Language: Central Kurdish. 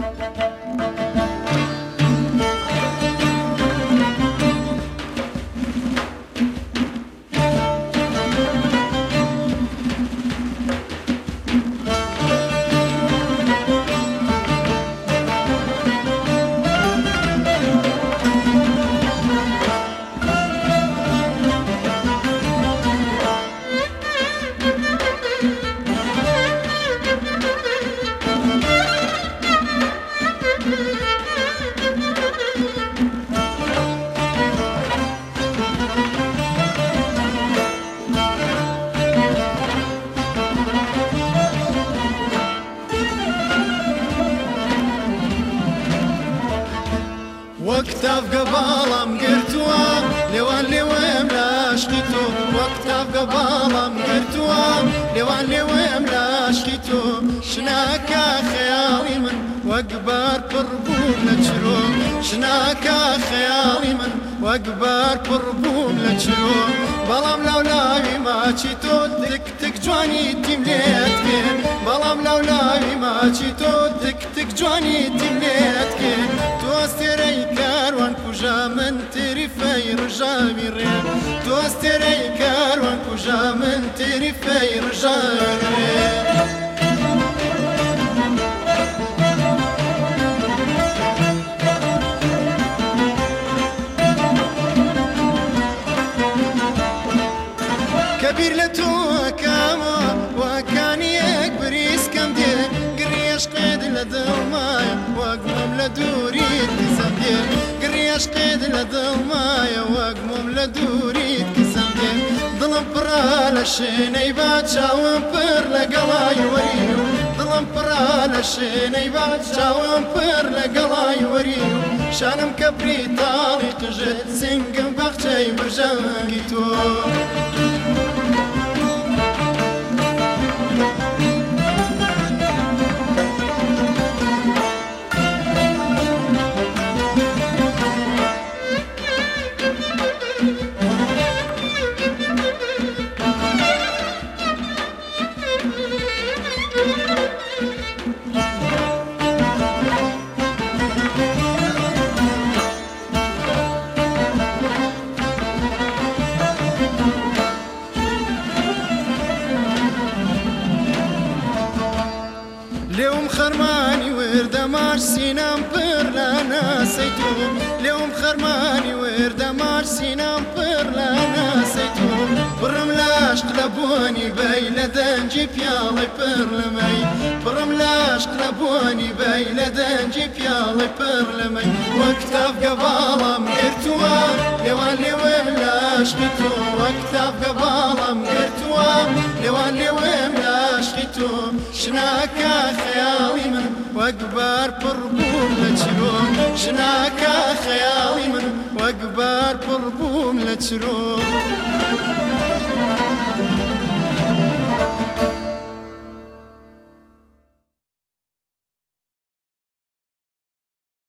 Música وەک تافگە باڵام گرتووە لێوان لێوەم لاشقی تۆ وەک تافگە باڵام گرتووە لێوان لێوەم لاشقی تۆ شناکە خەیاڵی من وەک بار پڕبووم لە چرۆ شناکە خەیاڵی من وەک بار پڕبووم لە چرۆ بەڵام لەو لاوی ماچی تۆ دک تک جوانی تیم لێت کرد بەڵام لەو لاوی ماچی تۆ دک تک جوانی تیم لێت کرد ری رين توستري كاروان كجا من تيري في رجامي كبير لتو كاما وكان يكبريس كم دي قريش قيد لدوما وقمم لدوري تسدي عشقید لە دڵمایە وەگمم لە دووریت کەسم دێ دڵم پرا لە شوێنەی باچاوم پر لەگەڵای وەری و دڵم پرا لە شوێنەی باچاوم پر لەگەڵای وەری و شانم کە بریتاڵی قژت سنگم بەخچەی بژەنگی تۆ. خەرمانی وردەماش سینام پر لە ناسی تۆ لێوم خەرمانی وردەماش سینام پر لە ناسی تۆ پڕم لاشت لە بۆنی بەی لە دەنجی پیاڵی پر لەمەی پڕم لاشت لە بۆنی بەی لە دەنجی پیاڵی پر لەمەی وەکتاب گەباڵم گرتووە لێوان لێوێ لاشتی تۆ وەکتاب گەباڵم گرتووە لێوان لێوێ لە و شناکە خەیاڵی من وەکبار پڕبووم لە چرۆ شناکە خەیاڵی من وەکبار پڕبووم لە چرۆ.